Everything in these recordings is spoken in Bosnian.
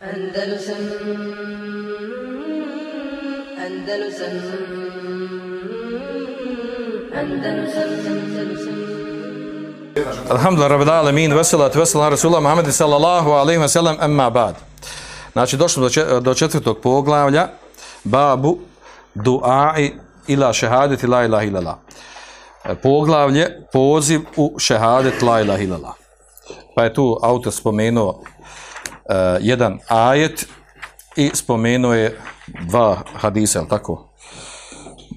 Andalusam Andalusam Andalusam Andalusam Alhamdulillah, rabbil alamin, veselat, veselat, rasulullah, Muhammed sallallahu alaihi wa sallam, emma bad. Znači, došli do, do četvrtog poglavlja, babu duai ila šehadet la ilaha illallah. E, poglavlje, poziv u šehadet la ilaha illallah. Pa je tu autor spomenuo uh, jedan ajet i spomenuo je dva hadisa, tako?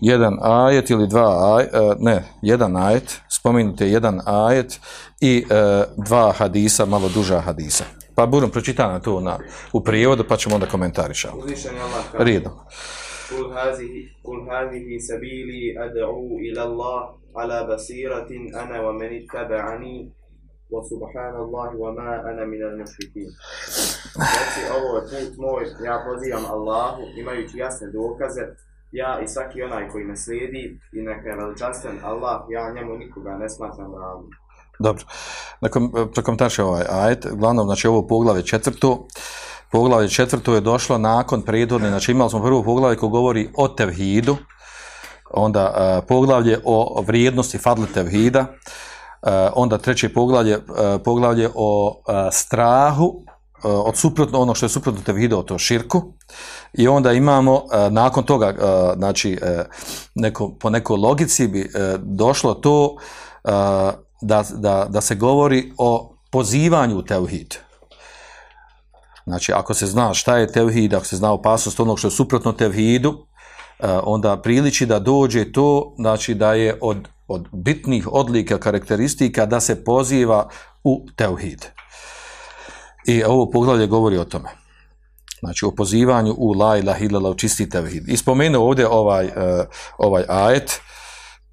jedan ajet ili dva ajet, ne, jedan ajet, spomenite jedan ajet i e, dva hadisa, malo duža hadisa. Pa budem pročitana to na, u prijevodu, pa ćemo onda komentarišati. Uzvišen je Allah Rijedom. Kul hazihi, kul hazihi sabili ad'u ila Allah ala basiratin ana wa meni taba'ani wa subhanallahi wa ma ana minal mušrikin. Znači, ovo je put moj, ja pozivam Allahu, imajući jasne dokaze, ja i svaki onaj koji me slijedi i neka je veličanstven Allah, ja njemu nikoga ne smatram ravnim. Dobro. Nakon prokomentariša ovaj ajet, glavnom, znači ovo poglavlje četvrto, poglavlje četvrto je došlo nakon prethodne, znači imali smo prvo poglavlje koje govori o tevhidu, onda a, poglavlje o vrijednosti fadle tevhida, Eh, onda treće poglavlje, eh, poglavlje o eh, strahu, od suprotno, ono što je suprotno tevhidu, o to širku, I onda imamo, nakon toga, znači, neko, po nekoj logici bi došlo to da, da, da se govori o pozivanju u teuhid. Znači, ako se zna šta je teuhid, ako se zna opasnost onog što je suprotno tevhidu, onda priliči da dođe to, znači da je od, od bitnih odlika, karakteristika da se poziva u teuhid. I ovo poglavlje govori o tome znači o pozivanju u la ilaha illallah u čisti tevhid. I spomenuo ovdje ovaj, uh, ovaj ajet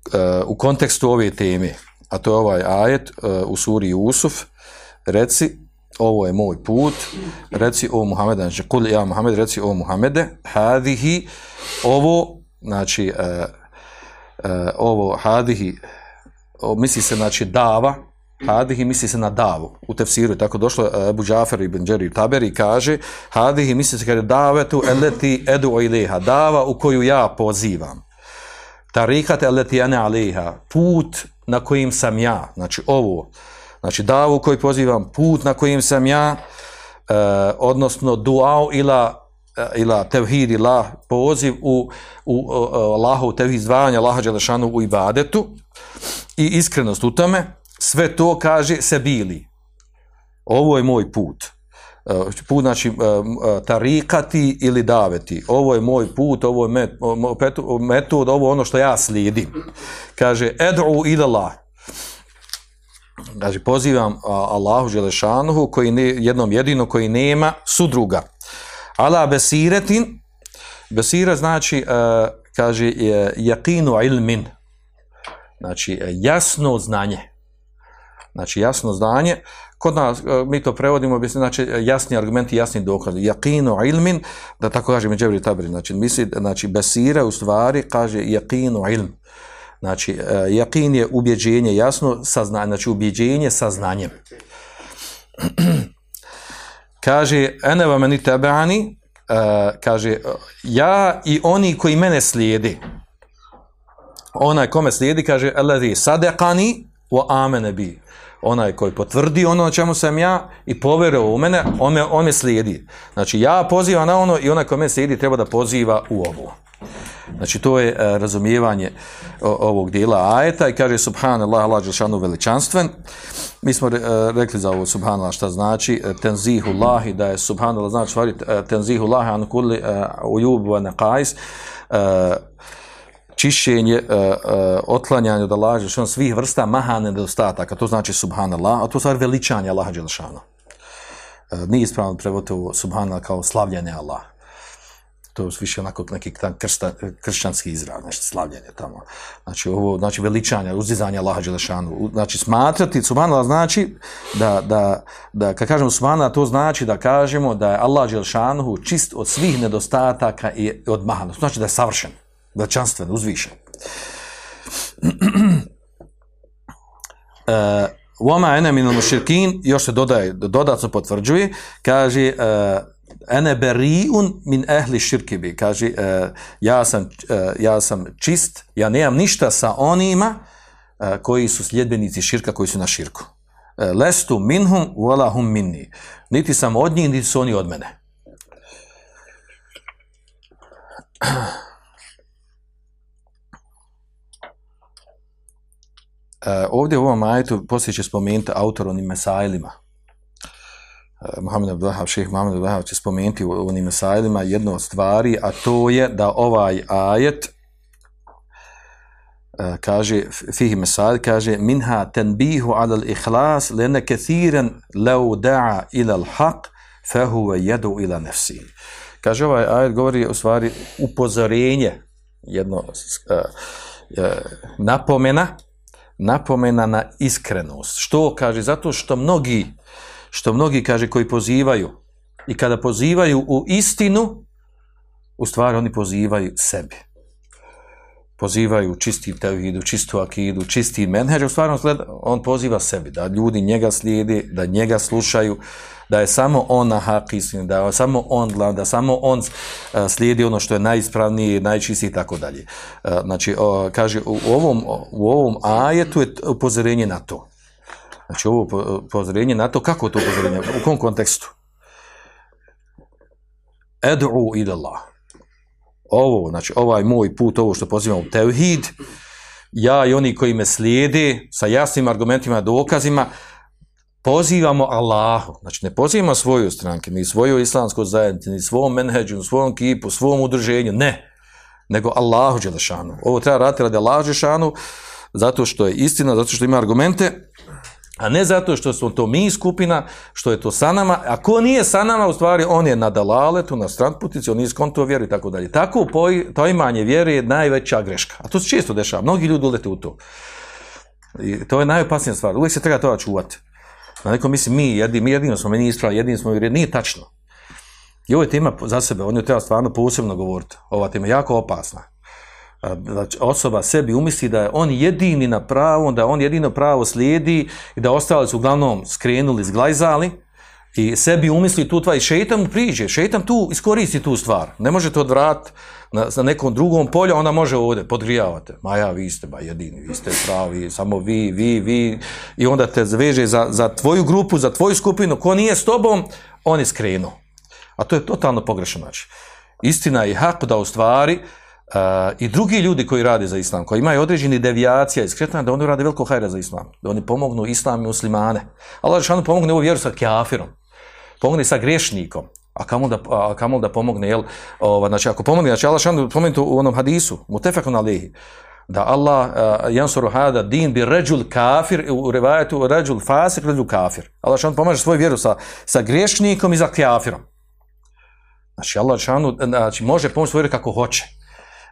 uh, u kontekstu ove teme, a to je ovaj ajet uh, u suri Usuf, reci, ovo je moj put, reci o Muhammedu, znači kul ja Muhammed, reci o Muhammede, hadihi, ovo, znači, uh, uh, ovo hadihi, o, misli se, znači, dava, Hadihi misli se na davu. U tefsiru je tako došlo e, Abu Džafer ibn Đeri Taberi kaže Hadihi misli se kada davetu eleti edu o. Dava u koju ja pozivam. Tarikat eleti ene aliha, Put na kojim sam ja. Znači ovo. Znači davu u koju pozivam. Put na kojim sam ja. E, odnosno duao ila E, ila tevhid ilah, poziv u, u, u Allahu tevhid zvanja Allaha Đelešanu u ibadetu i iskrenost u tome sve to kaže se bili. Ovo je moj put. E, put znači e, tarikati ili daveti. Ovo je moj put, ovo je met, metod, ovo je ono što ja slijedim. Kaže, ed'u Allah znači pozivam Allahu Želešanuhu, koji ne, jednom jedino koji nema sudruga. Ala besiretin, besira znači, e, kaže, e, jakinu ilmin. Znači, e, jasno znanje znači jasno znanje, kod nas, mi to prevodimo, znači jasni argumenti, jasni dokazi, Jakinu ilmin, da tako kaže Međevri Tabri, znači misli, znači besira u stvari kaže jakinu ilm, znači e, jakin je ubjeđenje, jasno saznanje, znači ubjeđenje sa znanjem. kaže, ene va meni tebeani, uh, e, kaže, ja i oni koji mene slijedi, onaj kome slijedi, kaže, eladi sadekani, wa amene bi onaj koji potvrdi ono na čemu sam ja i poveruje u mene, on me, on me slijedi. Znači, ja pozivam na ono i onaj koji me slijedi treba da poziva u ovo. Znači, to je uh, razumijevanje o, ovog dijela ajeta i kaže Subhanallah, Allah Đelšanu veličanstven. Mi smo re, uh, rekli za ovo Subhanallah šta znači e, tenzihullahi, tenzihu lahi, da je Subhanallah znači stvari tenzihu lahi an kulli uh, ujubu wa neqais. Uh, čišćenje, uh, uh, otklanjanje od Allaha Đelšanu svih vrsta mahane nedostataka, to znači subhanallah, a to stvar veličanje Allaha Đelšanu. Uh, nije ispravno prevoditi ovo subhanallah kao slavljanje Allaha To je više onako neki krsta, kršćanski izraz, nešto slavljenje tamo. Znači, ovo, znači veličanje, uzdizanje Allaha Đelešanu. Znači, smatrati subhanallah znači da, da, da kad kažemo subhanallah, to znači da kažemo da je Allah Đelešanu čist od svih nedostataka i od mahanosti. Znači da je savršen veličanstven, uzvišen. E, Voma ene minul muširkin, još se dodaje, dodatno potvrđuje, kaže, uh, ene beriun min ehli širki bi, kaže, e, ja, sam, e, ja sam čist, ja nemam ništa sa onima e, koji su sljedbenici širka, koji su na širku. E, lestu minhum, wala hum minni. Niti sam od njih, niti su oni od mene. E, ovdje u ovom ajetu poslije će spomenuti autor onim mesailima. Uh, Mohamed Abdullahav, šeheh Mohamed Abdullahav će spomenuti u onim mesailima jednu od stvari, a to je da ovaj ajet eh, kaže, fihi mesad kaže minha tenbihu ala l-ihlas lene kethiren law da'a ila l-haq fehuve jedu ila nefsi. Kaže ovaj ajet govori u stvari upozorenje, jedno uh, uh, napomena, napomena na iskrenost. Što kaže? Zato što mnogi, što mnogi kaže koji pozivaju i kada pozivaju u istinu, u stvari oni pozivaju sebi. Pozivaju čisti tevhidu, čistu akidu, čisti menheđ, u stvari on, gleda, on poziva sebi, da ljudi njega slijedi, da njega slušaju, da je samo on na hak istini, da je samo on glav, da samo on e, slijedi ono što je najispravnije, najčistije i tako dalje. E, znači, kaže, u ovom, u ovom ajetu je upozorenje na to. Znači, ovo upozorenje na to, kako to upozorenje, u kom kontekstu? Ed'u ila Allah. Ovo, znači, ovaj moj put, ovo što pozivam u tevhid, ja i oni koji me slijede sa jasnim argumentima, dokazima, pozivamo Allahu, znači ne pozivamo svoju stranke, ni svoju islamsku zajednicu, ni svom menheđu, ni svom kipu, svom udruženju, ne, nego Allahu Đelešanu. Ovo treba raditi radi Allahu Đelešanu, zato što je istina, zato što ima argumente, a ne zato što smo to mi skupina, što je to sa nama, a ko nije sa nama, u stvari, on je na dalaletu, na stranputici, on nije skonto vjeru i tako dalje. Tako to imanje vjere je najveća greška. A to se često dešava. Mnogi ljudi ulete u to. I to je najopasnija stvar. Uvijek se treba toga čuvati. Na neko misli, mi, jedini, mi jedino smo meni ispravili, jedini smo vjerili, nije tačno. I ovo je tema za sebe, on je treba stvarno posebno govoriti. Ova tema je jako opasna. Da znači, osoba sebi umisli da je on jedini na pravo, da on jedino pravo slijedi i da ostali su uglavnom skrenuli, zglajzali i sebi umisli tu tva i šeitan mu priđe, šeitan tu iskoristi tu stvar. Ne može to odvrat na, na nekom drugom polju, ona može ovdje, podgrijavate. Ma ja, vi ste ba jedini, vi ste pravi, samo vi, vi, vi. I onda te zveže za, za tvoju grupu, za tvoju skupinu, ko nije s tobom, on je skrenuo. A to je totalno pogrešno način. Istina je hak da u stvari uh, i drugi ljudi koji rade za islam, koji imaju određeni devijacija i skretanja, da oni rade veliko hajra za islam, da oni pomognu islam i muslimane. Allah Žešanu pomogne ovu vjeru sa kjafirom, pomogne sa grešnikom, a kamol da, a kamo da pomogne, jel, ova, znači ako pomogne, znači Allah Žešanu pomogne u onom hadisu, mutefakun alihi, da Allah uh, jansuru hada din bi ređul kafir, u revajetu ređul fasik, ređul kafir. Allah Žešanu pomaže svoju vjeru sa, sa grešnikom i za kjafirom. Znači Allah Žešanu znači može pomoći svoju vjeru kako hoće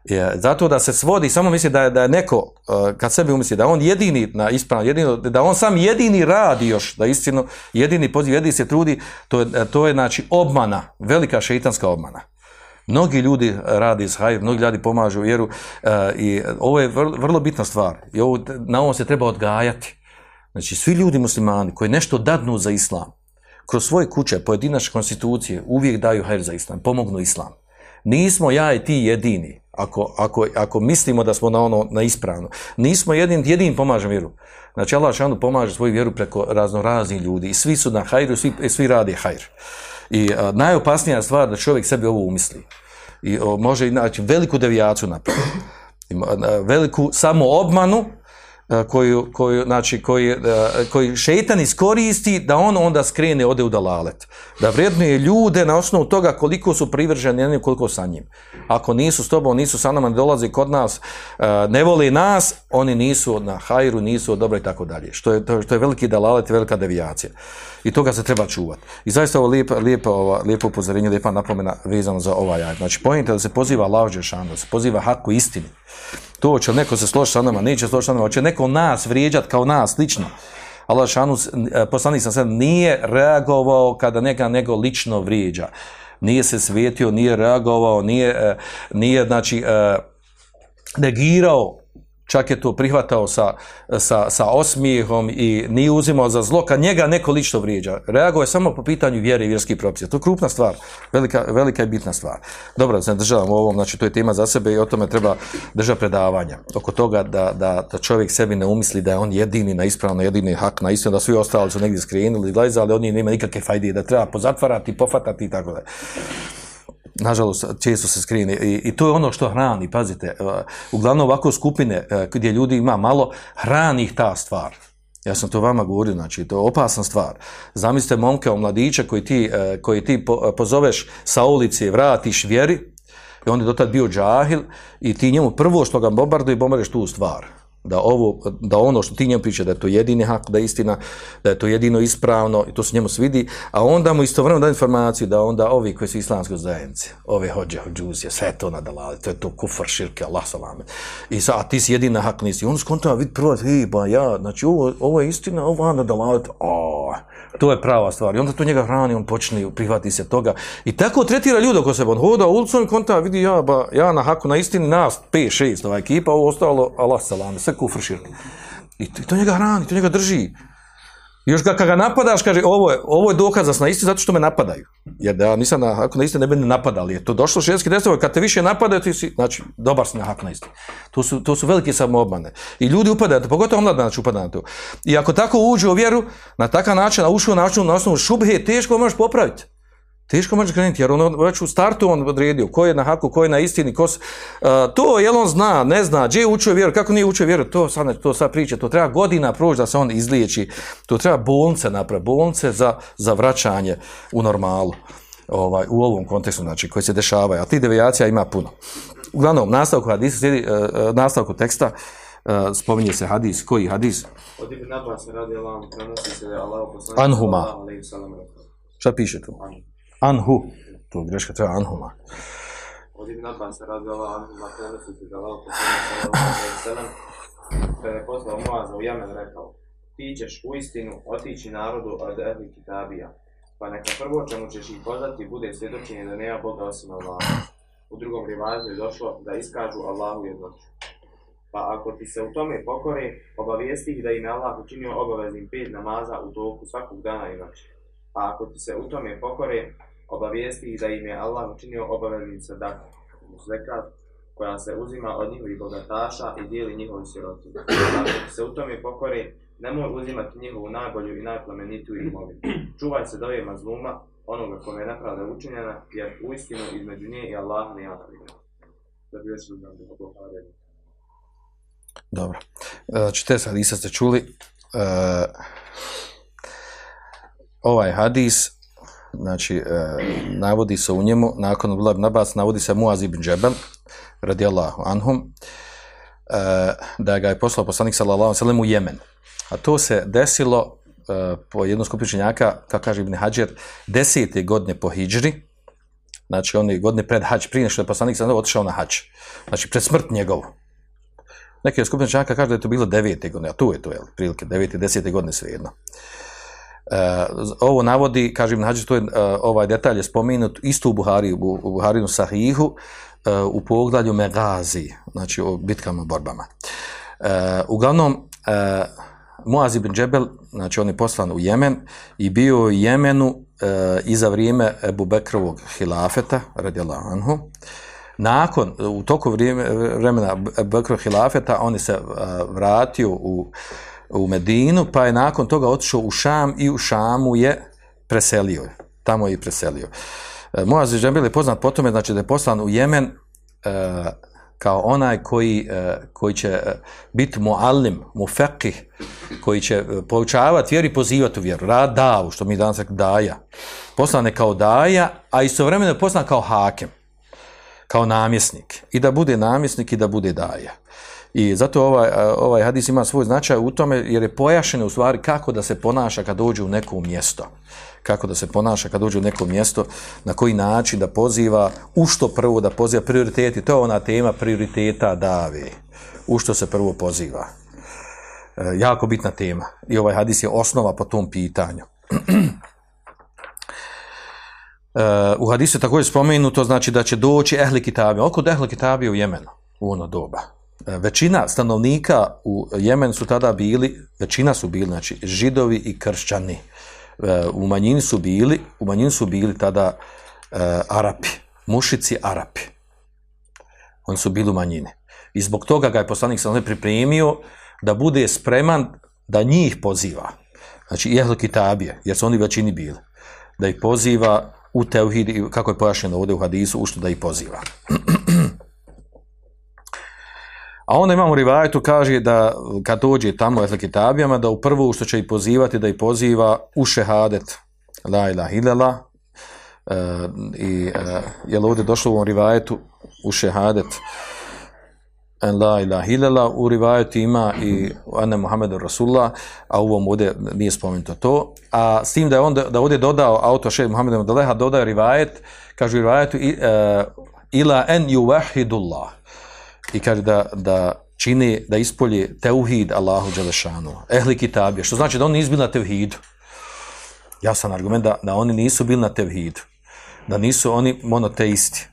je zato da se svodi samo misli da je, da je neko uh, kad sebi umisli da on jedini na ispravan, jedino da on sam jedini radi još da istino jedini poziv jedini se trudi to je to je znači obmana velika šejtanska obmana. Mnogi ljudi radi iz hajr mnogi ljudi pomažu vjeru uh, i ovo je vrlo, vrlo bitna stvar. I ovo na ovo se treba odgajati. Znači svi ljudi muslimani koji nešto dadnu za islam kroz svoje kuće pojedinačne konstitucije uvijek daju hajr za islam pomognu islam. Nismo ja i ti jedini ako, ako, ako mislimo da smo na ono na ispravno. Nismo jedin, jedin pomažem vjeru. Znači Allah šanu pomaže svoju vjeru preko razno raznih ljudi i svi su na hajru, svi, e, svi radi hajr. I a, najopasnija stvar da čovjek sebi ovo umisli. I o, može znači, veliku devijaciju napraviti. Veliku samo obmanu E, koju, koju, znači, koji, e, koji šeitan iskoristi da on onda skrene ode u dalalet. Da vrednuje ljude na osnovu toga koliko su privrženi jednim, koliko sa njim. Ako nisu s tobom, nisu sa nama, ne dolaze kod nas, e, ne voli nas, oni nisu na hajru, nisu od dobra i tako dalje. Što je, to, što je veliki dalalet, velika devijacija. I toga se treba čuvati. I zaista ovo lijepo, lijepo, ovo, lijepo upozorenje, lijepa napomena vezano za ovaj ajed. Znači, pojente da se poziva Allah Đešanu, da se poziva haku istini. To će neko se složiti sa nama, neće složiti sa nama, će neko nas vrijeđati kao nas, lično. Allah Đešanu, e, poslanik sam sad, nije reagovao kada neka nego lično vrijeđa. Nije se svetio, nije reagovao, nije, e, nije znači, e, negirao čak je to prihvatao sa, sa, sa osmijehom i nije uzimao za zlo, kad njega neko lično vrijeđa. Reago je samo po pitanju vjere i vjerskih propisa. To je krupna stvar, velika, velika i bitna stvar. Dobro, znači državam ovom, znači to je tema za sebe i o tome treba drža predavanja. Oko toga da, da, da čovjek sebi ne umisli da je on jedini na ispravno, jedini hak na istinu, da svi ostali su negdje skrenuli, glazali, oni nema nikakve fajde, da treba pozatvarati, pofatati i tako da nažalost, često se skrine. I, I to je ono što hrani, pazite, e, uglavnom ovako skupine e, gdje ljudi ima malo, hrani ih ta stvar. Ja sam to vama govorio, znači, to je opasna stvar. Zamislite momke o mladića koji ti, e, koji ti pozoveš sa ulici, vratiš vjeri, i on je dotad bio džahil, i ti njemu prvo što ga bombarduje, bombarduješ tu stvar da ovo da ono što ti njemu priča da je to jedini hak da je istina da je to jedino ispravno i to se njemu svidi a onda mu istovremeno da informaciju da onda ovi koji su islamske zajednice ove hođe hođuzije sve to nadalali to je to kufar širke Allah salame i sa a ti si jedina hak nisi on skonta vid prvo ej ba ja znači ovo ovo je istina ovo nadalali o To je prava stvar. I onda to njega hrani, on počne prihvati se toga. I tako tretira ljude oko sebe. On hoda ulicom i konta, vidi ja, ba, ja na haku na istini, nas, 5, 6, ova ekipa, ovo ostalo, Allah salame, sve kufr širk. I to, I to njega hrani, to njega drži. Još ga, kad ga napadaš, kaže, ovo je, ovo je dokaz da na isti zato što me napadaju. Jer da nisam na ako na isti ne bi ne napadali. Je to došlo šeski desno, kad te više napadaju, ti si, znači, dobar si na hak na isti. To su, to su velike samoobmane. I ljudi upadaju, pogotovo omladna znači upada na to. I ako tako uđu u vjeru, na takav način, a ušao način na osnovu šubhe, teško možeš popraviti. Teško može krenuti, jer on već u startu on odredio ko je na haku, ko je na istini, ko s, uh, to je on zna, ne zna, gdje je učio vjeru, kako nije učio vjeru, to sad, to sad priča, to treba godina proći da se on izliječi, to treba bolnice napraviti, bolnice za, za vraćanje u normalu, ovaj, u ovom kontekstu, znači, koji se dešavaju, a ti devijacija ima puno. Uglavnom, nastavku hadisa, slijedi, uh, nastavku teksta, uh, spominje se hadis, koji hadis? Od Ibn Abbas radi Allah, prenosi se da Allah poslanik. Anhuma. Šta piše tu? Anhuma. Anhu. To greška treba Anhuma. Od Ibn Abbas radi Allah, Anhuma, prenosi se da je Allah poslanik kada je poslao Muaza u Jemen rekao ti ćeš u istinu otići narodu od ehli kitabija, pa neka prvo čemu ćeš ih pozvati bude svjedočenje da nema Boga osim Allaha. U drugom rivazu je došlo da iskažu Allahu jednoću. Pa ako ti se u tome pokore, obavijesti ih da im je Allah učinio obaveznim pet namaza u toku svakog dana i noći. Pa ako ti se u tome pokore, obavijesti ih da im je Allah učinio obaveznim sadak, zekat, koja se uzima od njihovih bogataša i dijeli njihovi siroti. Ako ti se u tome pokore, nemoj uzimati njihovu najbolju i najplemenitiju imovinu. Čuvaj se dove mazluma, onoga kome je nepravda učinjena, jer u istinu između nje i Allaha ne prigra. Da bi još uzmano da. Dobro. E, znači, te hadisa ste čuli. E, ovaj hadis, znači, e, navodi se u njemu, nakon Abdullah ibn Abbas, navodi se Muaz ibn Džebel, radijallahu anhum, e, da ga je poslao poslanik sallallahu alejhi ve sellem u Jemen. A to se desilo e, po jednom skupičenjaka, kako kaže Ibn Hajar, desete godine po Hidžri, znači oni godine pred hađ, prije što je poslanik sallallahu otišao na hađ, znači pred smrt njegovu. Neki skupina kaže da je to bilo devete godine, a tu je to, jel, prilike, devete, desete godine svejedno. jedno. E, ovo navodi, kažem, nađe, to je, e, ovaj detalj je spomenut isto u Buhari, u, Buharinu Sahihu, e, u poglavlju Megazi, znači o bitkama, borbama. Uglavnom, Muaz ibn Džebel, znači on je poslan u Jemen i bio u Jemenu e, i za vrijeme Ebu Bekrovog hilafeta, radijallahu anhu. Nakon, u toku vrijeme, vremena Ebu Bekrovog hilafeta, on je se e, vratio u, u Medinu, pa je nakon toga otišao u Šam i u Šamu je preselio. Tamo je i preselio. Moaz Muaz je poznat po tome, znači da je poslan u Jemen e, kao onaj koji, e, koji će e, biti muallim, mufekih, koji će e, poučavati vjeru i pozivati u vjeru. Rad davu, što mi danas rekli daja. Poslan je kao daja, a istovremeno je poslan kao hakem, kao namjesnik. I da bude namjesnik i da bude daja. I zato ovaj, ovaj hadis ima svoj značaj u tome jer je pojašeno u stvari kako da se ponaša kad dođe u neko mjesto. Kako da se ponaša kad dođe u neko mjesto, na koji način da poziva, u što prvo da poziva prioriteti. To je ona tema prioriteta dave. U što se prvo poziva. E, jako bitna tema. I ovaj hadis je osnova po tom pitanju. e, u hadisu je također spomenuto znači da će doći ehli kitabija. Oko ehli kitabija u Jemenu u ono doba E, većina stanovnika u Jemenu su tada bili, većina su bili, znači, židovi i kršćani. E, u manjini su bili, u manjini su bili tada uh, Arapi, mušici Arapi. Oni su bili u manjini. I zbog toga ga je poslanik sam pripremio da bude spreman da njih poziva. Znači, jehlo Kitabije, jer su oni većini bili. Da ih poziva u teuhid, kako je pojašnjeno ovdje u hadisu, u što da ih poziva. A onda imamo rivajetu, kaže da kad dođe tamo Ehl Kitabijama, da u prvo što će i pozivati, da i poziva u šehadet, la ilaha illallah, E, i e, je li ovdje došlo u ovom rivajetu u šehadet, en la ilaha illallah. U rivajetu ima i ane Muhammedu Rasulullah, a u ovom ovdje nije spomenuto to. A s tim da je onda, da ovdje dodao auto šeht Muhammedu Daleha, dodao rivajet, kaže u rivajetu i, e, ila en juvahidullah I kaže da, da čini, da ispolje teuhid Allahu Đelešanu, ehli kitabije, što znači da oni nisu bili na teuhidu. Jasan argument da, da oni nisu bili na teuhidu. Da nisu oni monoteisti.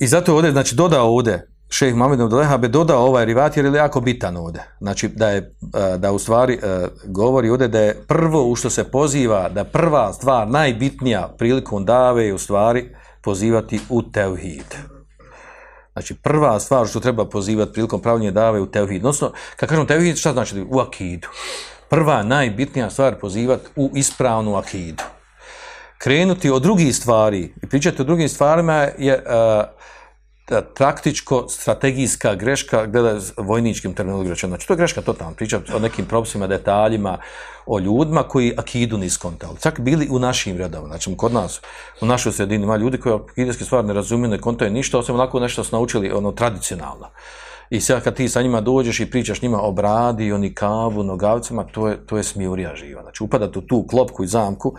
I zato ovdje, znači, dodao ovdje, šejh Mohamed ibn be dodao ovaj rivat jer je jako bitan ovdje. Znači, da je, e, da u stvari e, govori ovdje da je prvo u što se poziva, da prva stvar, najbitnija prilikom dave je u stvari pozivati u tevhid. Znači, prva stvar što treba pozivati prilikom pravljenja dave u tevhid. Odnosno, kad kažem tevhid, šta znači? U akidu. Prva, najbitnija stvar pozivati u ispravnu akidu krenuti od drugih stvari i pričati o drugim stvarima je uh, taktičko strategijska greška gleda vojničkim terminologijom. Znači, to je greška totalno. priča o nekim propisima, detaljima, o ljudima koji akidu niskontali. Čak bili u našim redama. Znači, kod nas, u našoj sredini ima ljudi koji akidijski stvari ne razumiju, ne kontaju ništa, osim onako nešto su naučili ono tradicionalno. I sad kad ti sa njima dođeš i pričaš njima o bradi, oni kavu, nogavcima, to je, to je smijurija živa. Znači upadati u tu klopku i zamku,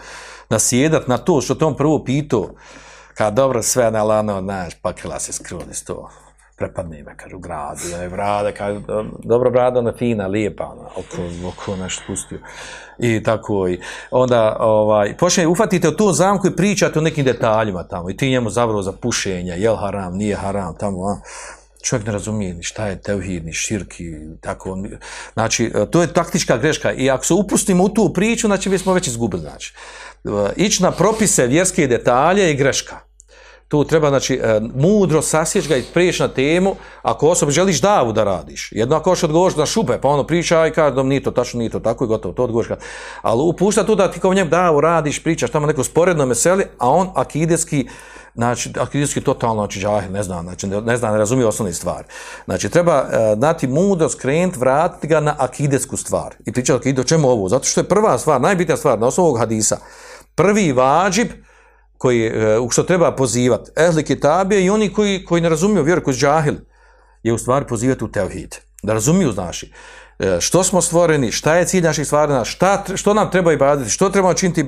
nasjedat na to što te on prvo pitao, kad dobro sve na lano, znaš, pakila se skruni s to, prepadne me, kažu, gradu, je brada, kažu, dobro brada, ona fina, lijepa, ona, oko, oko nešto pustio. I tako, i onda, ovaj, počne, ufatite u tu zamku i pričate o nekim detaljima tamo, i ti njemu zavrlo za pušenje, jel haram, nije haram, tamo, a, čovjek ne razumije ni šta je tevhid, ni širki, tako. Znači, to je taktička greška. I ako se upustimo u tu priču, znači, mi smo već izgubili, znači. E, ići na propise vjerske detalje je greška. Tu treba, znači, e, mudro sasjeć ga i priješ na temu, ako osobi želiš davu da radiš. Jedno ako još odgovoriš na šupe, pa ono priča i kaže, dom, nije to tačno, nije to tako i gotovo, to odgovoriš. Ali upušta tu da ti kao njem davu radiš, pričaš tamo neko sporedno meseli, a on akideski, znači akidijski totalno znači džahil, ne zna, znači ne zna, ne razumije osnovne stvari. Znači treba uh, dati mudro skrenut, vratiti ga na akidesku stvar. I pričati akidu, o čemu ovo? Zato što je prva stvar, najbitnija stvar na osnovu ovog hadisa. Prvi vađib koji e, u što treba pozivati, ehli kitabije i oni koji koji ne razumiju vjeru, koji džahil, je u stvari pozivati u tevhid. Da razumiju, znači, e, što smo stvoreni, šta je cilj naših stvarena, šta, što nam treba i što trebamo činiti i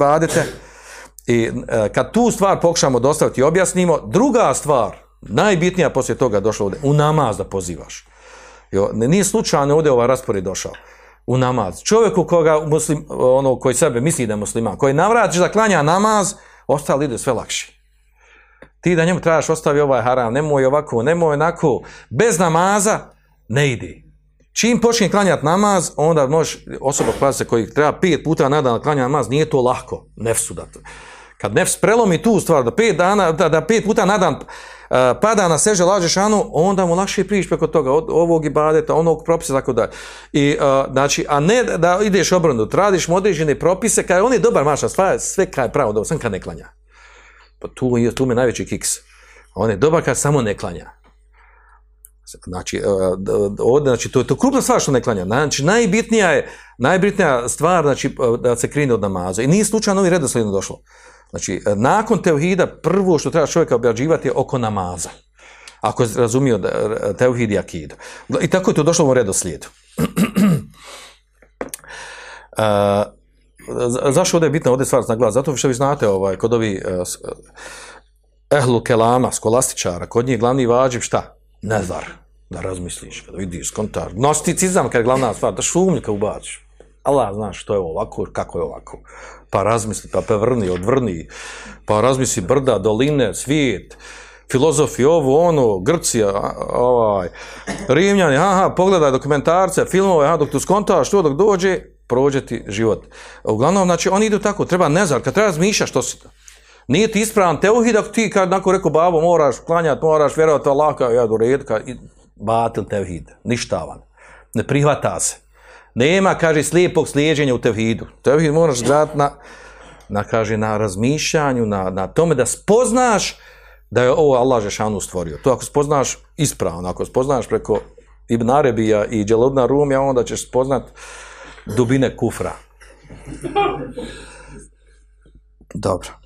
I kad tu stvar pokušamo dostaviti i objasnimo, druga stvar, najbitnija poslije toga došla ovdje, u namaz da pozivaš. Jo, nije slučajno ovdje ovaj raspored došao. U namaz. Čovjeku koga muslim, ono, koji sebe misli da je musliman, koji navratiš da klanja namaz, ostali ide sve lakši. Ti da njemu trebaš ostavi ovaj haram, nemoj ovako, nemoj onako, bez namaza, ne ide. Čim počne klanjati namaz, onda možeš osoba klasa koji treba pet puta na dan klanja namaz, nije to lahko, nefsu da to kad nefs prelomi tu stvar, da pet, dana, da, da pet puta na dan E, pada na seže lađešanu, onda mu lakše priš preko toga, od ovog ibadeta, onog propisa, tako da. I, uh, znači, a ne da ideš obrnut, radiš mu određene propise, kada on je dobar maša, sve, sve kada je pravo dobro, sam kada ne klanja. Pa tu, tu me najveći kiks. On je dobar kada samo ne klanja. Znači, ovdje, znači, to je to krupna stvar što ne klanja. Znači, najbitnija je, najbitnija stvar, znači, e, da se krine od namaza. I nije slučajno ono i redoslijedno došlo. Znači, e, nakon teuhida, prvo što treba čovjeka objađivati je oko namaza. Ako je razumio da, e, teuhid i akidu. I tako je to došlo u redoslijedu. uh, zašto ovdje je bitna ovdje stvar na glas? Zato što vi znate, ovaj, kod ovi uh, ehlu kelama, skolastičara, kod njih glavni vađiv šta? Nezar. Da razmisliš, kada vidiš kontar. Gnosticizam, kada je glavna stvar, da šumljika ubaciš. Allah zna što je ovako, kako je ovako. Pa razmisli, pa prevrni, odvrni, pa razmisli brda, doline, svijet, filozofi, ovo, ono, Grcija, ovaj, Rimljani, aha, pogledaj dokumentarce, filmove, aha, dok tu skontaš to, dok dođe, prođe ti život. Uglavnom, znači, oni idu tako, treba nezar, kad treba razmišljati što si to. Nije ti ispravan teuhid ako ti kad nakon rekao babo moraš klanjati, moraš vjerovati Allah kao ja do redka, batil teuhid, ništavan. Ne prihvata se. Nema, kaže, slijepog slijeđenja u tevhidu. Tevhid moraš graditi na, na, kaže, na razmišljanju, na, na tome da spoznaš da je ovo Allah Žešanu stvorio. To ako spoznaš ispravno, ako spoznaš preko Ibn Arabija i Đelodna Rumija, onda ćeš spoznat dubine kufra. Dobro.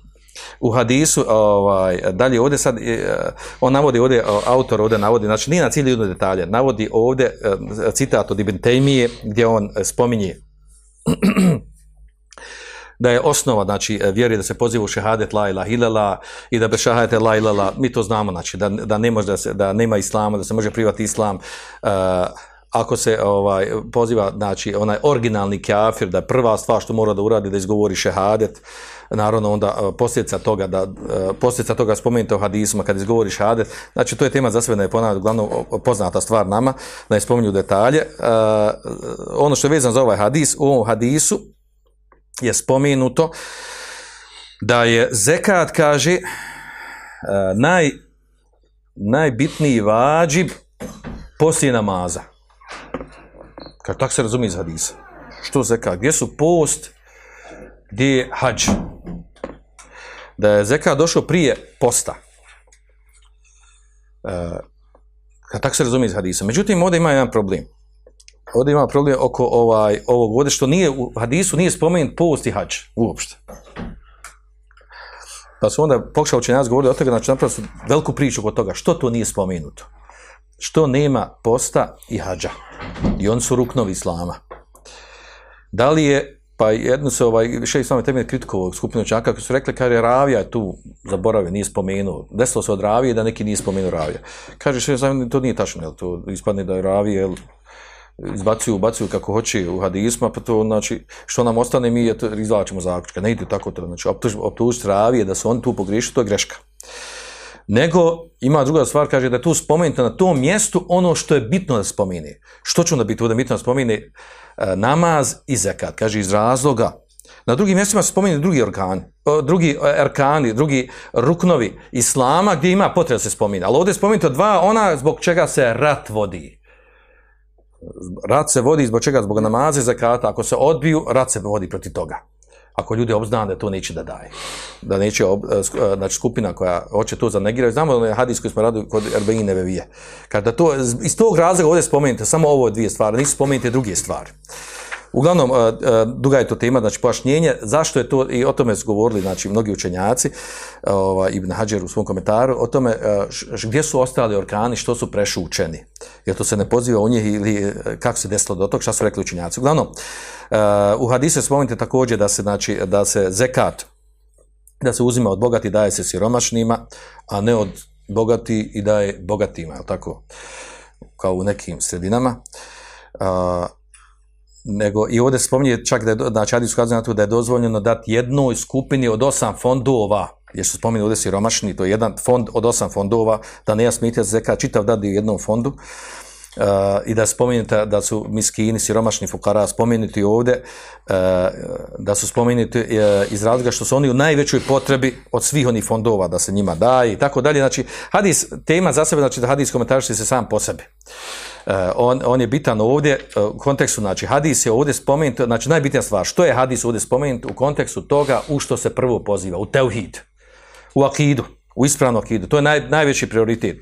U hadisu, ovaj, dalje ovdje sad, e, on navodi ovdje, e, autor ovdje navodi, znači nije na cilju jedno detalje, navodi ovdje e, citat od Ibn Taymije gdje on spominje da je osnova, znači, vjeri da se poziva u šehadet la ilaha illallah i da bez šehadete la ilaha, mi to znamo, znači, da, da, ne može da, se, da nema islama, da se može privati islam, uh, ako se ovaj poziva, znači, onaj originalni kafir, da je prva stvar što mora da uradi da izgovori šehadet, naravno onda e, posljedica toga da e, posljedica toga spomenuto u hadisima kad izgovori hadet, znači to je tema za sve da je ponavljam, uglavnom poznata stvar nama, da je spominju detalje. Uh, ono što je vezano za ovaj hadis, u ovom hadisu je spomenuto da je zekat, kaže, uh, naj, najbitniji vađib poslije namaza. Kad tako se razumije iz hadisa. Što zekat? Gdje su post? Gdje je hađ? Da je zekat došao prije posta. E, tako se razumije iz hadisa. Međutim, ovdje ima jedan problem. Ovdje ima problem oko ovaj, ovog ovdje, što nije, u hadisu nije spomenut post i hađ, uopšte. Pa su onda pokušao učenjac govorili o toga, znači napravo su veliku priču oko toga, što to nije spomenuto. Što nema posta i hađa. I on su ruknovi islama. Da li je, pa jedno se ovaj, šejh islame temelj kritikovog skupinu čaka, koji su rekli, kaže, Ravija tu zaboravio, nije spomenuo. Desilo se od Ravije da neki nije spomenuo Ravija. Kaže, še to nije tačno, jel, to ispadne da je Ravija, jel, izbacuju, ubacuju kako hoće u hadisma, pa to znači što nam ostane mi je to izvlačimo zaključka. Ne ide tako to, znači optuž, optužiti ravije da su on tu pogriješili, to je greška. Nego ima druga stvar, kaže da tu spomenta na tom mjestu ono što je bitno da spomeni. Što će onda biti da bitno da spomeni? E, namaz i zekat, kaže iz razloga. Na drugim mjestima se spominju drugi organi, drugi e, erkani, drugi ruknovi islama gdje ima potreba se spominje. Ali ovdje je spomenuto dva, ona zbog čega se rat vodi rat se vodi zbog čega? Zbog namaze zakata. Ako se odbiju, rat se vodi protiv toga. Ako ljudi obznane, to neće da daje. Da neće, ob, eh, eh, znači skupina koja hoće to zanegirati. Znamo da je hadis koji smo radili kod Erbein Nevevije. Kada to, iz tog razloga ovdje spomenite samo ovo dvije stvari, nisu spomenite druge stvari. Uglavnom, e, e, duga je to tema, znači pojašnjenje, zašto je to, i o tome su govorili, znači, mnogi učenjaci, e, ovaj, Ibn Hađer u svom komentaru, o tome š, gdje su ostali orkani, što su prešučeni. Jer to se ne poziva u njih ili kako se desilo do tog, šta su rekli učenjaci. Uglavnom, u hadise spomenite također da se, znači, da se zekat, da se uzima od bogati, daje se siromašnima, a ne od bogati i daje bogatima, je tako? Kao u nekim sredinama. Uh, nego i ovdje spominje čak da je, znači Adis ukazuje na to da je dozvoljeno dati jednoj skupini od osam fondova, jer su spominje ovdje siromašni, to je jedan fond od osam fondova, da ne jasmite zeka čitav dati u jednom fondu, uh, i da spomenete da su miskini, siromašni fukara spomenuti ovdje, uh, da su spomenuti uh, iz razloga što su oni u najvećoj potrebi od svih onih fondova da se njima daje i tako dalje. Znači, hadis, tema za sebe, znači da hadis komentariši se sam po sebi. On, on je bitan ovdje u kontekstu, znači hadis je ovdje spomenut, znači najbitnija stvar, što je hadis ovdje spomenut u kontekstu toga u što se prvo poziva, u teuhid, u akidu, u ispravnu akidu, to je naj, najveći prioritet.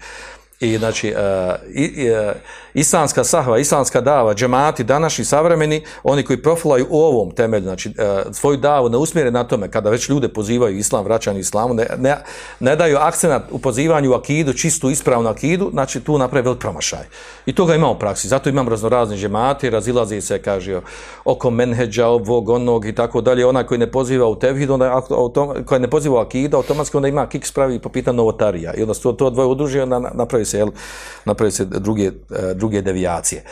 I znači, uh, i, uh, islamska sahva, islamska dava, džemati, današnji savremeni, oni koji profilaju u ovom temelju, znači uh, svoju davu ne usmjere na tome, kada već ljude pozivaju islam, vraćanju islamu, ne, ne, ne daju akcenat u pozivanju u akidu, čistu ispravnu akidu, znači tu napravi velik promašaj. I toga imamo u praksi, zato imam raznorazni džemati, razilazi se, kaže, oko menheđa, ovog, onog i tako dalje, ona koji ne poziva u tevhid, onda, autom, ne poziva u akidu, automatski onda ima kiks pravi po pitanju novotarija. I onda to, to dvoje udružio, onda napravi se, jel, napravi se druge, e, druge devijacije.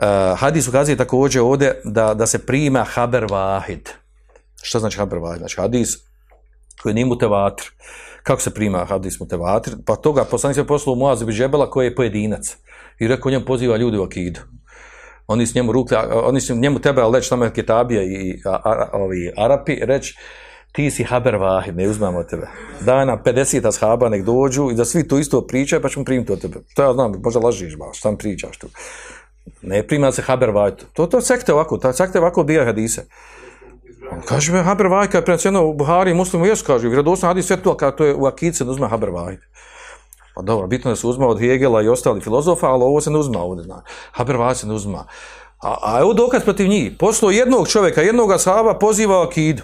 Uh, hadis ukazuje također ovdje da, da se prima haber vahid. Šta znači haber vahid? Znači hadis koji nije mutevatr. Kako se prima hadis mutevatr? Pa toga poslanik se poslao Muaz ibn Džebela koji je pojedinac. I rekao njemu poziva ljudi u akidu. Oni s njemu rukli, oni s njemu tebe ali reći tamo Kitabija i a, a, ovi Arapi reći ti si haber vahid, ne uzmemo od tebe. Daj nam 50 ashaba, nek dođu i da svi to isto pričaju, pa ćemo primiti od tebe. To ja znam, možda lažiš baš, šta mi pričaš tu. Ne prima se haber vahid. To, to sekte ovako, ta sekte ovako bija hadise. On kaže, me, haber vahid, kada je prenacijeno u Buhari i muslimu, jes, kaže, vjerodosno hadis sve to, kada to je u akice, ne uzme haber vahid. Pa dobro, bitno da se uzma od Hegela i ostali filozofa, ali ovo se ne uzma ovdje, zna. Haber vahid se ne uzma. A, a evo dokaz protiv njih. Poslo jednog čovjeka, jednog ashaba poziva akidu.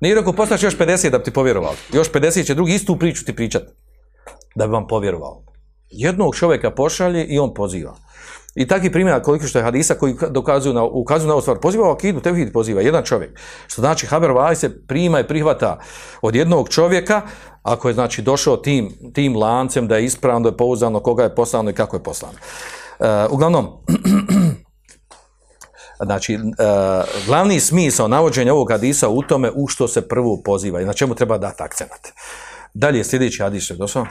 Nije rekao, poslaš još 50 da bi ti povjerovali. Još 50 će drugi istu priču ti pričat da bi vam povjerovao. Jednog čovjeka pošalje i on poziva. I takvi primjer koliko što je hadisa koji dokazuju na, ukazuju na ovu stvar. Poziva u akidu, tevhid poziva, jedan čovjek. Što znači, Haber Vaj se prima i prihvata od jednog čovjeka, ako je znači došao tim, tim lancem da je ispravno, da je pouzdano, koga je poslano i kako je poslano. Uh, uglavnom, Znači, uh, glavni smisao navođenja ovog hadisa u tome u što se prvo poziva i na čemu treba dati akcenat. Dalje, sljedeći hadis što je došao.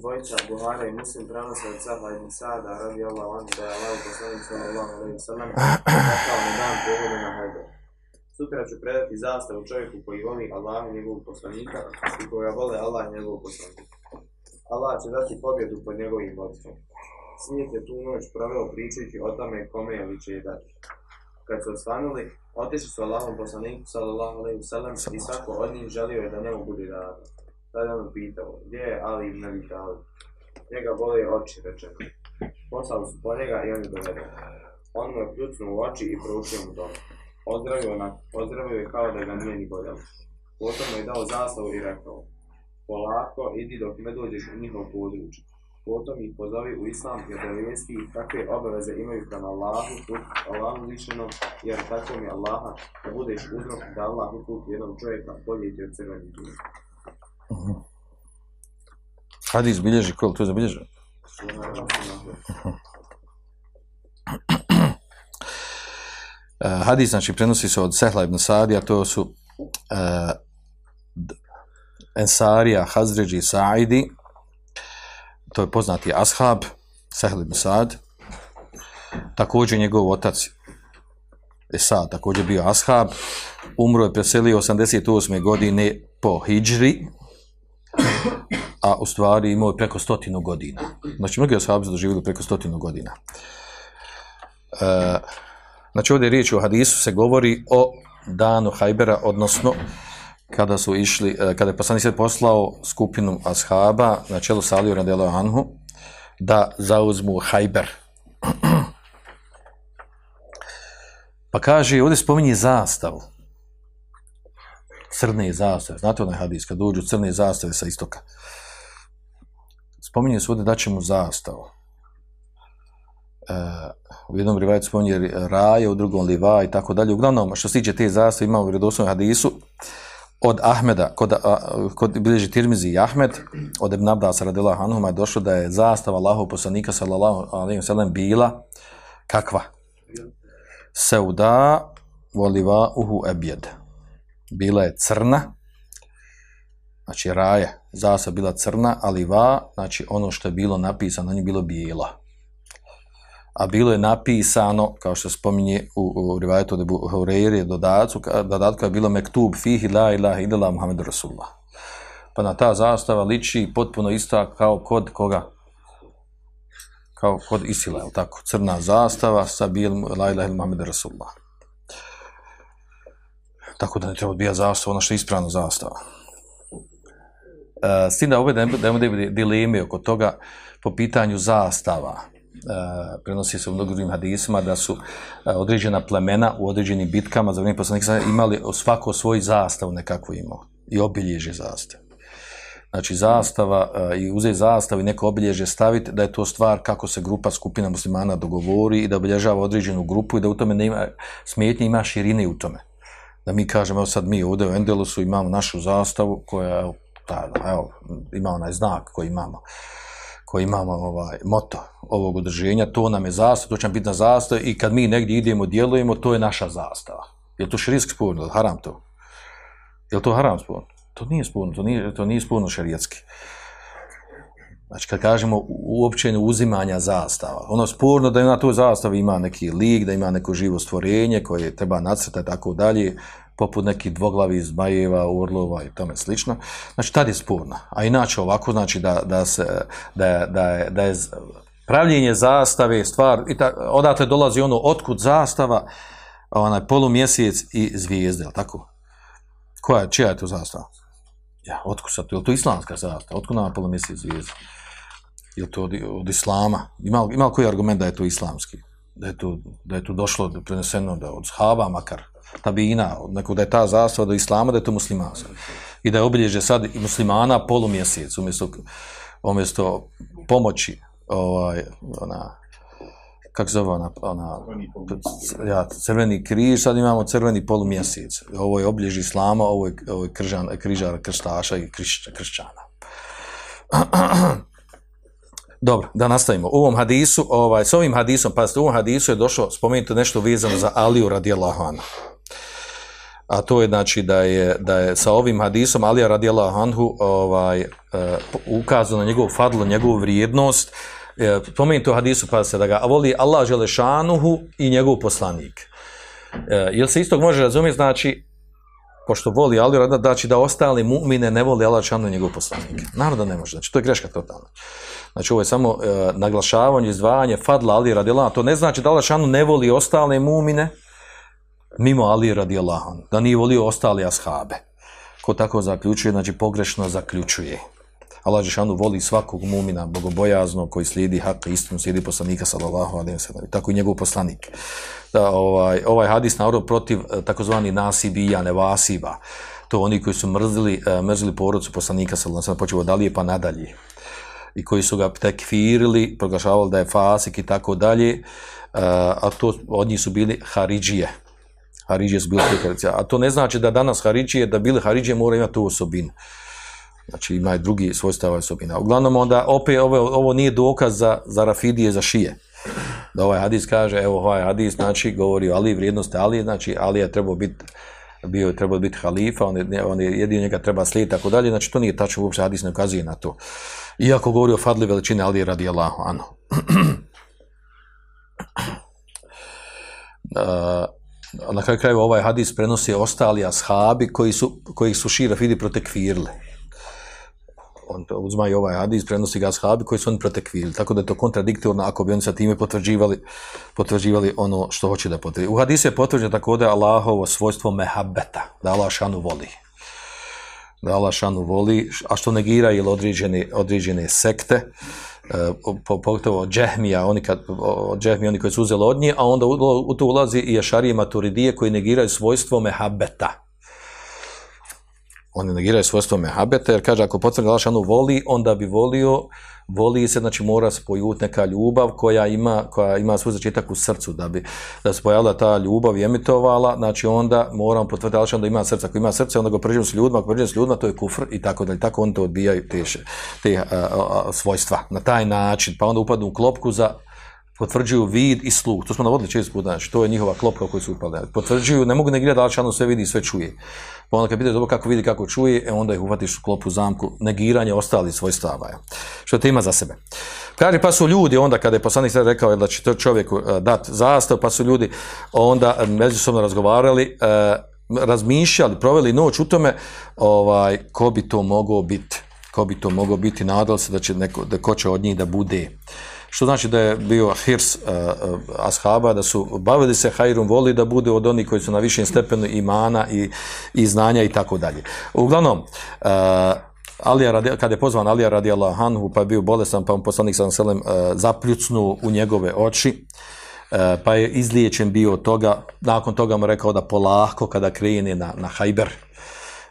Dvojica Buhara i Muslim prenose od Zaha ibn Sada, radi Allah on da je Allah poslanik sallallahu alaihi wa sallam, rekao na dan pohoda na Hajber. Sutra ću predati zastavu čovjeku koji voli Allah i njegovog poslanika i koga vole Allah i njegovog poslanika. Allah će dati pobjedu pod njegovim vodstvom. Snijet je tu noć proveo pričajući o tome kome je li će je dati. Kad su osvanuli, otišli su Allahom poslaniku sallallahu alaihi sallam i svako od njih želio je da njemu bude rada. Tada je on pitao, gdje je Ali ibn Abi Talib? Njega bole oči, rečeno. Poslali su po njega i on je dovedio. On mu je pljucnuo u oči i proučio mu dom. Ozdravio, na, ozdravio je kao da ga nije ni boljalo. Potom mu je dao zastavu i rekao, polako, idi dok ne dođeš u njihov područje. Potom ih pozovi u islam i obavijesti kakve obaveze imaju prema Allahu, Allahu ličenom, jer tako mi Allaha da budeš uzrok da Allah uputi jednom čovjeka bolje ti od crvenih džuna. Mhm. Hadis bilježi, koliko to zabilježi? zabilježio? Uh, hadis, znači, prenosi se od Sehla ibn Sadija, to su uh, Ensarija, Hazređi Saidi, to je poznati ashab, Sehl ibn Sad, također njegov otac Esad, također bio ashab, umro je preselio 88. godine po Hidžri, a u stvari imao je preko stotinu godina. Znači, mnogi ashabi su doživjeli preko stotinu godina. E, znači, ovdje riječ o hadisu se govori o danu Hajbera, odnosno kada su išli, e, kada je poslanik se poslao skupinu ashaba na čelu sa Aliju radijalo Anhu da zauzmu Hajber. Pa kaže, ovdje spominje zastavu. Crne zastave. Znate onaj hadis, kad uđu crne zastave sa istoka. Spominje se ovdje da će mu zastavu. E, u jednom rivajtu spominje raje, u drugom liva i tako dalje. Uglavnom, što se tiče te zastave, imamo u vredosnom hadisu, od Ahmeda, kod, a, kod bilježi Tirmizi i Ahmed, od Ibn Abbas radila Hanuma je došlo da je zastava Allahov poslanika sallallahu alaihi wa sallam bila kakva? Seuda voliva uhu ebjed. Bila je crna, znači raja, zastava bila crna, ali va, znači ono što je bilo napisano, na nju bilo bijela a bilo je napisano, kao što spominje u, u rivajetu Debu Hureyri, dodatku, dodatku je bilo mektub fihi la ilaha illallah Muhammed Rasulullah. Pa na ta zastava liči potpuno ista kao kod koga? Kao kod Isila, je tako? Crna zastava sa bijelim la ilaha illallah Muhammed Rasulullah. Tako da ne treba odbija zastava, ono što je ispravno zastava. E, s tim da ovdje da imamo dileme oko toga po pitanju zastava, Eh, prenosi se u mnogim hadisima da su eh, određena plemena u određenim bitkama za vrijeme poslanika imali svako svoj zastav nekako imao i obilježje zastav. Znači zastava eh, i uze zastav i neko obilježje staviti da je to stvar kako se grupa skupina muslimana dogovori i da obilježava određenu grupu i da u tome ne ima smetnje, ima širine u tome. Da mi kažemo, evo sad mi ovdje u Endelusu imamo našu zastavu koja, evo, ta, evo, ima onaj znak koji imamo. Uh, koji imamo ovaj moto ovog udruženja, to nam je zastava, to će nam biti na zastava i kad mi negdje idemo, djelujemo, to je naša zastava. Je to širijski sporno, haram to? Je to haram sporno? To nije sporno, to nije, to nije sporno šerijetski. Znači, kad kažemo uopćenje uzimanja zastava, ono sporno da je na toj zastavi ima neki lik, da ima neko živo stvorenje koje treba nacrtati tako dalje, poput nekih dvoglavi zmajeva, urlova i tome slično. Znači, tad je sporno. A inače ovako, znači da, da, se, da, je, da, je, da je pravljenje zastave stvar, i ta, odatle dolazi ono otkud zastava, onaj polumjesec i zvijezde, tako? Koja je, čija je to zastava? Ja, otkud sad, je li to islamska zastava? Otkud nam polumjesec zvijezde? Je to od, od islama? Ima, ima koji argument da je to islamski? Da je to, da je to došlo, preneseno da od shaba makar, tabina, neko da je ta zastava do islama, da je to muslimanska. I da je obilježe sad i muslimana polumjesec, umjesto, umjesto pomoći, ovaj, ona, kako zove ona, ona ja, crveni križ, sad imamo crveni polumjesec. Ovo je obiljež islama, ovo je, ovo je kržan, križar krstaša i kriš, kršćana. Dobro, da nastavimo. U ovom hadisu, ovaj, s ovim hadisom, pa u ovom hadisu je došlo spomenuti nešto vezano za Aliju radijallahu anhu. A to je znači da je, da je sa ovim hadisom Alija radijallahu anhu ovaj, e, uh, ukazano na njegovu fadlu, njegovu vrijednost. Uh, spomenuti u hadisu pa se da ga voli Allah želešanuhu i njegov poslanik. Uh, jel se istog može razumjeti, znači, pošto voli Ali radijallahu znači da ostali mu'mine ne voli Allah želešanuhu i njegov poslanik. Naravno da ne može, znači to je greška totalna. Znači ovo je samo uh, naglašavanje, izdvajanje fadla Ali radijallahu To ne znači da Allah Želešanuhu ne voli ostale mumine mimo Ali radijallahu Da nije volio ostali ashabe. Ko tako zaključuje, znači pogrešno zaključuje. Allah Žešanu voli svakog mumina bogobojazno koji slijedi hak istinu, slijedi poslanika sallallahu alejhi ve sellem. Tako i njegov poslanik. Da, ovaj, ovaj hadis narod protiv eh, takozvani nasibija, nevasiba. To oni koji su mrzili, eh, mrzili porodcu poslanika sallallahu alejhi ve sellem, počeo dalje pa nadalje i koji su ga tekfirili, proglašavali da je fasik i tako dalje, eh, a to od njih su bili Haridžije. Haridžije su bili tekfirci. A to ne znači da danas Haridžije, da bili Haridžije mora imati tu osobinu. Znači ima i drugi svojstava osobina. Uglavnom onda opet ovo, ovo nije dokaz za, za Rafidije, za Šije. Da ovaj hadis kaže, evo ovaj hadis znači govori o Ali, vrijednosti Ali, znači Ali je trebao biti bio je trebao biti halifa, on je, on je jedino njega treba slijediti, tako dalje, znači to nije tačno, uopće hadis ne ukazuje na to. Iako govori o fadli veličine Ali radi Allahu anu. Uh, na kraju kraju ovaj hadis prenosi ostali ashabi koji su, koji su širafidi protekvirili on to uzma i ovaj hadis, prenosi ga ashabi koji su oni protekvili. Tako da je to kontradiktorno ako bi oni sa time potvrđivali, potvrđivali ono što hoće da potvrđi. U hadisu je potvrđeno također Allahovo svojstvo mehabeta, da Allah šanu voli. Da Allah šanu voli, a što negira ili određene, određene sekte, Eh, po, pogotovo džehmija, oni kad, od džehmija, oni koji su uzeli od nje, a onda u, u to ulazi i jašarije maturidije koji negiraju svojstvo mehabeta oni negiraju svojstvo mehabeta, jer kaže, ako potvrdi Allah šanu ono voli, onda bi volio, voli se, znači mora se pojuti neka ljubav koja ima, koja ima svoj začetak u srcu, da bi da se pojavila ta ljubav i emitovala, znači onda moramo potvrditi Allah da ima srce. Ako ima srce, onda ga pređemo s ljudima, ako pređemo s ljudima, to je kufr i tako dalje. Tako on to odbijaju te, te a, a, a, svojstva na taj način, pa onda upadnu u klopku za potvrđuju vid i sluh. To smo navodili često puta, znači to je njihova klopka koju su upali. Potvrđuju, ne mogu negirati da Allah ono sve vidi i sve čuje. Pa onda kad pitaju dobro kako vidi, kako čuje, e onda ih uhvatiš u klopu zamku negiranje ostali svoj stava. Ja. Što to ima za sebe. Kaže, pa su ljudi onda kada je poslanik sve rekao da će to čovjeku e, dat zastav, pa su ljudi onda e, međusobno razgovarali, e, razmišljali, proveli noć u tome, ovaj, ko bi to mogao biti, ko bi to mogao biti, nadal se da će neko, da ko će od njih da bude. Što znači da je bio hirs uh, uh, ashaba, da su bavili se hajrum, voli da bude od onih koji su na višem stepenu imana i, i znanja i tako dalje. Uglavnom, uh, Alija radi, kada je pozvan Alija radi Allahanhu, pa je bio bolestan, pa on poslanik sam selem uh, zapljucnuo u njegove oči, uh, pa je izliječen bio od toga, nakon toga mu rekao da polako kada krene na, na hajber,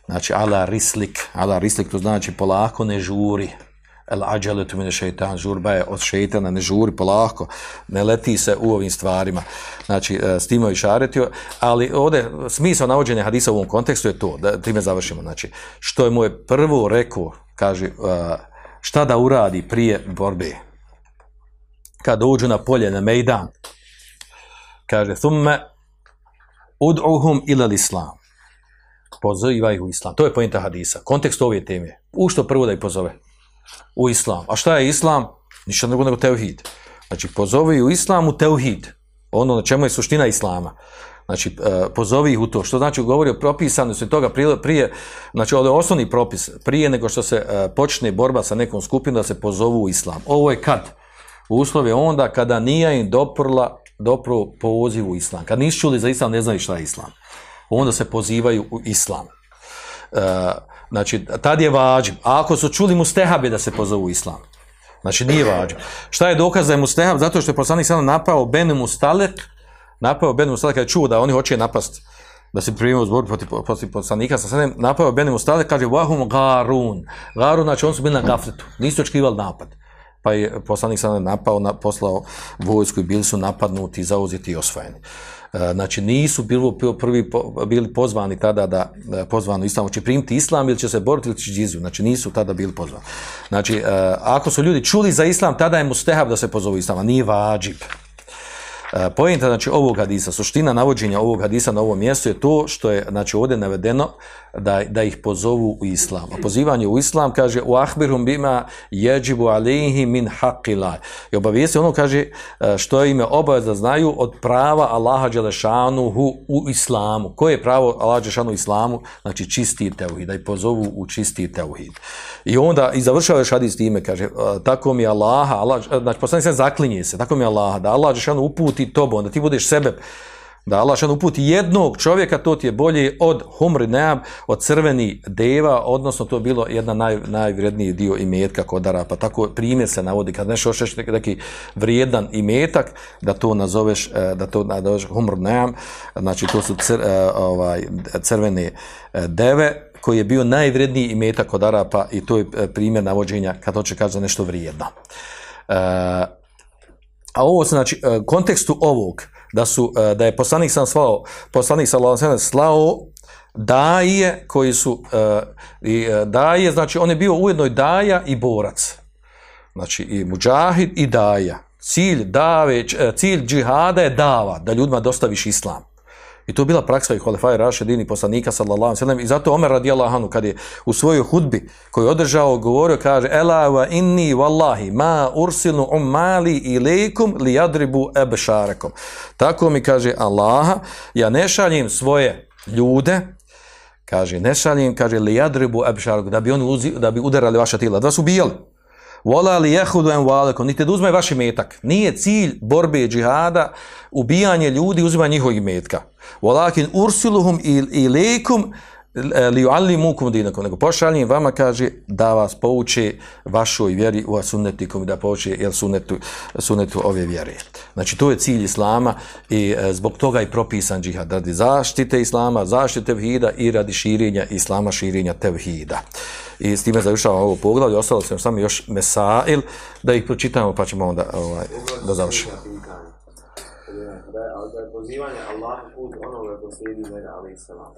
znači ala rislik, ala rislik to znači polako ne žuri, el ađele tu mine šeitan, žurba je od šeitana, ne žuri polako, ne leti se u ovim stvarima. Znači, e, s tim je šaretio, ali ovdje smisao navođenja hadisa u ovom kontekstu je to, da time završimo. Znači, što je mu je prvo rekao, kaže, e, šta da uradi prije borbe, kad uđu na polje, na mejdan, kaže, thumme ud'uhum ila islam Poziva ih u islam. To je pojenta hadisa. Kontekst ove teme. U što prvo da ih pozove? U islam. A šta je islam? Ništa drugo nego teuhid. Znači, pozovi u islamu teuhid. Ono na čemu je suština islama. Znači, e, pozovi ih u to. Što znači, govori o propisanosti toga prije, prije znači, ovo je osnovni propis, prije nego što se e, počne borba sa nekom skupinom da se pozovu u islam. Ovo je kad? Uslov je onda kada nije im doprla, dopro poziv u islam. Kad nisu čuli za islam, ne znaju šta je islam. Onda se pozivaju u islam. Uh, znači, tad je vađib. A ako su čuli mu stehabe da se pozovu islam, znači nije vađib. Šta je dokaz da je mu stehab? Zato što je poslanik sada napao Benu Mustalek, napao Benu Mustalek kada je čuo da oni hoće napast da se primio zbor protiv, protiv poslanika sa sadem, napao Benu Mustalek, kaže Wahum Garun. Garun, znači oni su bili na gafletu, nisu očekivali napad pa je poslanik sada napao, na, poslao vojsku i bili su napadnuti, zauzeti i osvojeni. E, znači nisu bili prvi bili pozvani tada da, e, pozvano islamu će primiti islam ili će se boriti ili će džiziju. Znači nisu tada bili pozvani. Znači e, ako su ljudi čuli za islam, tada je mu stehab da se pozovu islama, nije vađib. Pojenta znači ovog hadisa, suština navođenja ovog hadisa na ovom mjestu je to što je znači ovdje navedeno da, da ih pozovu u islam. A pozivanje u islam kaže u ahbirum bima jeđibu alihi min haqilaj. I obavijesti ono kaže e, što je ime obavez da znaju od prava Allaha Đelešanuhu u islamu. Koje je pravo Allaha Đelešanu u islamu? Znači čisti teuhid, da ih pozovu u čisti teuhid. I onda i završava još hadis time, kaže, e, tako mi Allaha, Allah, e, znači poslani se zaklinje se, tako mi Allaha, da Allah Đelešanu uputi tobo, da ti budeš sebe da Allah šan uputi jednog čovjeka, to ti je bolje od humri neab, od crveni deva, odnosno to je bilo jedna naj, najvredniji dio imetka kod Arapa. Tako primjer se navodi, kad nešto ošeš neki, vrijedan imetak, da to nazoveš, e, da to nazoveš humr neab, znači to su cr, e, ovaj, crvene e, deve, koji je bio najvredniji imetak kod Arapa i to je primjer navođenja kad hoće kaže nešto vrijedno. A ovo znači, kontekstu ovog, da su e, da je poslanik sam slao poslanik sallallahu alejhi slao daje koji su e, i e, daje znači on je bio ujedno i daja i borac. Znači i mudžahid i daja. Cilj dave cilj džihada je dava da ljudima dostaviš islam. I to je bila praksa i Halifaja Rašedin i poslanika sallallahu alejhi ve sellem i zato Omer radijallahu anhu kad je u svojoj hudbi koju održao govorio kaže ela wa inni wallahi ma ursilu umali ilaykum liyadribu absharakum. Tako mi kaže Allaha ja ne šaljem svoje ljude kaže ne šaljem kaže liyadribu absharakum da bi oni uzi, da bi udarali vaša tela da su ubijali Vola li jehudu en valekom, niti da uzme vaš imetak. Nije cilj borbe džihada ubijanje ljudi, uzima njihovih metka. Volakin ursiluhum il, ilikum eh, li ualli. Nego pošaljem vama kaže da vas pouče vašoj vjeri u sunetikom da pouče jel sunnetu sunnetu ove vjere. Znači to je cilj Islama i e, zbog toga je propisan džihad. Radi zaštite Islama, zaštite tevhida i radi širenja Islama, širenja tevhida. I s time završavamo ovo poglavlje, ostalo se samo još mesail, da ih pročitamo pa ćemo onda ovaj, da završimo. Da je pozivanje Allahu put onoga ko slijedi njega, ali i salam.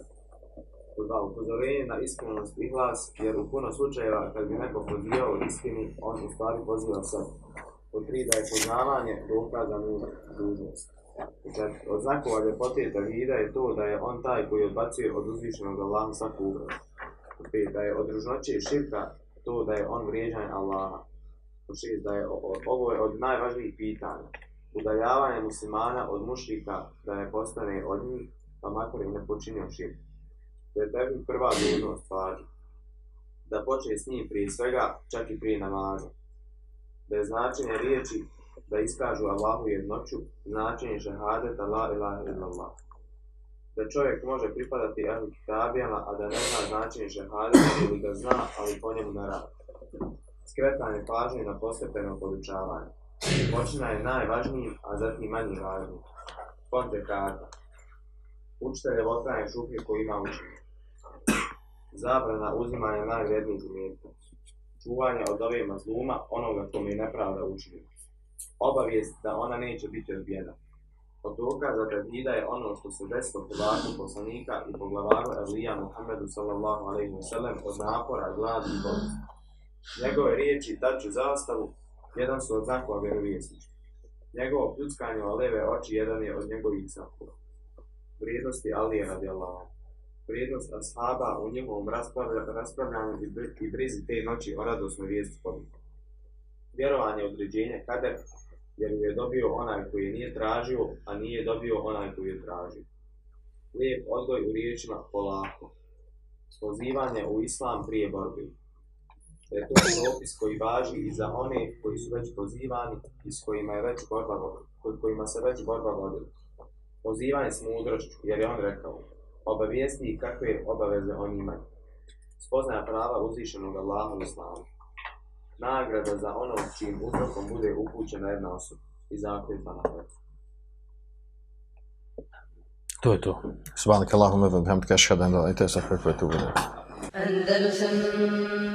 Da, upozorenje na iskrenost i glas, jer u puno slučajeva kad bi neko pozivao istini, on u stvari poziva se. Od tri da je poznavanje dokaza nužna dužnost. Kad od znakova ljepote Tavhida je to da je on taj koji odbacuje od uzvišenog Allaha svaku ugrozu pet, da je od ružnoće i širka to da je on vrijeđan Allaha. Šest, da je ovo je od najvažnijih pitanja. Udaljavanje muslimana od mušlika da ne postane od njih, pa makar i ne počinio širk. To je tebi prva dužnost stvari. Da počne s njim prije svega, čak i prije namaza. Da je značenje riječi da iskažu Allahu jednoću, značenje šehadeta la ilaha illallah da čovjek može pripadati ehlu kitabijama, a da ne zna značenje šehadeta ili da zna, ali po njemu ne radi. Skretanje pažnje na postepeno podučavanje. Počina je najvažnijim, a zatim manji važnijim. Konte karta. Učitelj je otranje šuplje koji ima učenje. Zabrana uzimanja najvrednijih umjetka. Čuvanje od ove mazluma onoga kome je nepravda učinio. Obavijest da ona neće biti odbijena od dokaza tevhida je ono što se desilo prvaku poslanika i poglavaru Elija Muhammedu sallallahu alaihi wa sallam od napora, gladi i bolesti. Njegove riječi daću zastavu, jedan su od znakova vjerovijesnička. Njegovo pljuckanje o leve oči jedan je od njegovih znakova. Vrijednosti Alije radi Allah. Vrijednost ashaba u njihovom raspravlja, raspravljanju i, br i brizi te noći o radosnoj vijesti pobjede. Vjerovanje je određenje kader, jer ju je dobio onaj koji je nije tražio, a nije dobio onaj koji je tražio. Lijep odgoj u riječima polako. Pozivanje u islam prije borbi Da je to propis koji važi i za one koji su već pozivani i s kojima je već borba vodila, koji- kojima se već borba vodila. Pozivanje s mudrošću, jer je on rekao, obavijesti ih kakve obaveze oni imaju. Spoznaja prava uzvišenog Allaha u islamu. Nagrada za ono čijim uzrokom bude upućena jedna osoba i zakljeta na petu. To je to. Subhanak Allahumma wa bihamdika ashhadu an la ilaha illa anta astaghfiruka wa atubu ilayk. Andalusam Andalusam